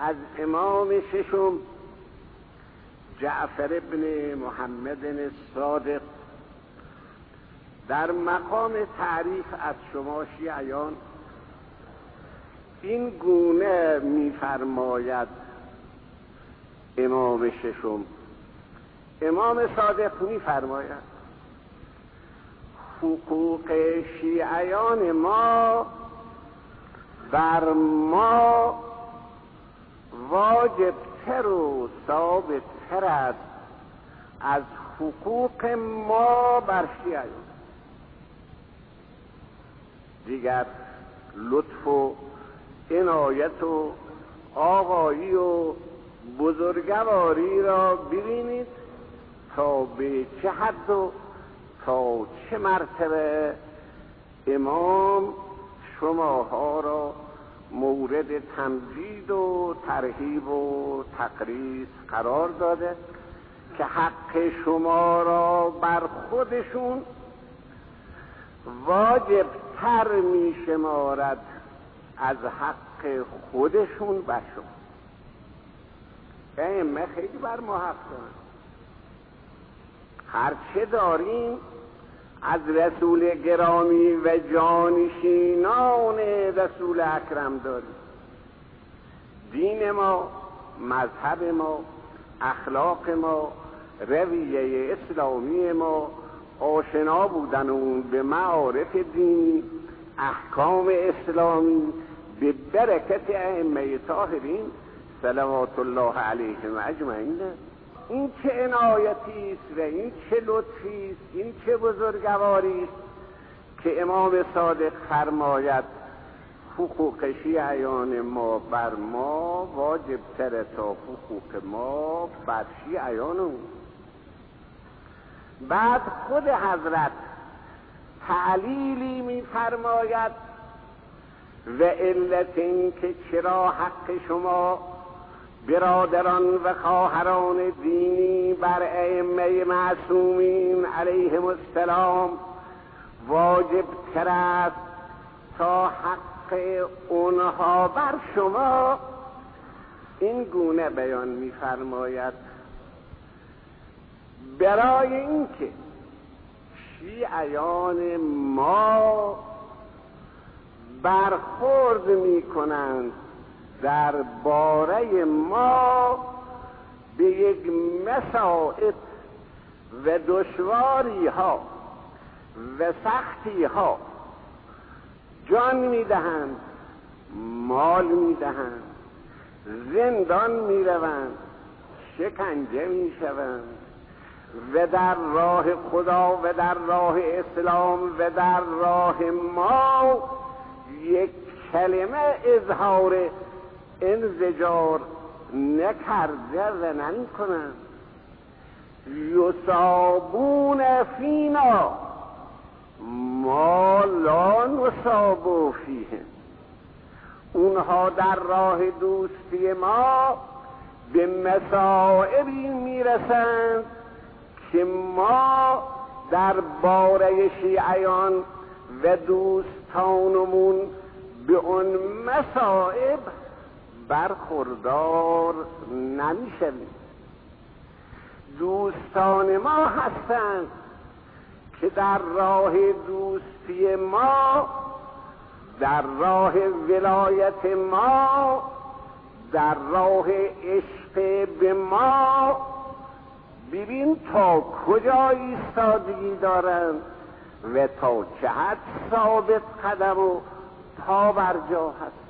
از امام ششم جعفر ابن محمد صادق در مقام تعریف از شما شیعیان این گونه میفرماید امام ششم. امام صادق میفرماید حقوق شیعیان ما بر ما واجبتر و ثابتتر است از حقوق ما بر شیعیان. دیگر لطف و عنایت و آقایی و بزرگواری را ببینید تا به چه حد و تا چه مرتبه امام شماها را مورد تمجید و ترهیب و تقریص قرار داده که حق شما را بر خودشون واجب تر می شمارد از حق خودشون بر شما. ائمه خیلی بر ما حق دارن. هرچه داریم از رسول گرامی و جانشینان رسول اکرم داریم دین ما مذهب ما اخلاق ما رویه اسلامی ما آشنا بودن اون به معارف دینی احکام اسلامی به برکت ائمه طاهرین صلوات الله علیهم اجمعین. این چه عنایتی است و این چه لطفی است این چه بزرگواری است که امام صادق فرماید حقوق شیعیان ما بر ما واجب تر تا حقوق ما بر شیعیان اون بعد خود حضرت تعلیلی میفرماید و علت این که چرا حق شما برادران و خواهران دینی بر ائمه معصومین علیهم السلام واجب تر است تا حق اونها بر شما. این گونه بیان میفرماید. برای اینکه شیعیان ما برخورد می‌کنند در باره ما به یک مسائب و دشواری ها و سختی ها جان می‌دهند مال می‌دهند زندان می‌روند شکنجه می‌شوند. و در راه خدا و در راه اسلام و در راه ما یک کلمه اظهار انزجار نکرده و نمی کنند یصابون فینا. ما لا نصاب فیه اونها در راه دوستی ما به مسائبی می‌رسند که ما در باره شیعیان و دوستانمون به اون مسائب برخوردار نمی‌شویم. دوستان ما هستند که در راه دوستی ما در راه ولایت ما در راه عشق به ما. ببین تا کجا ایستادگی دارند و تا چه حد ثابت قدم و پا بر جا هست.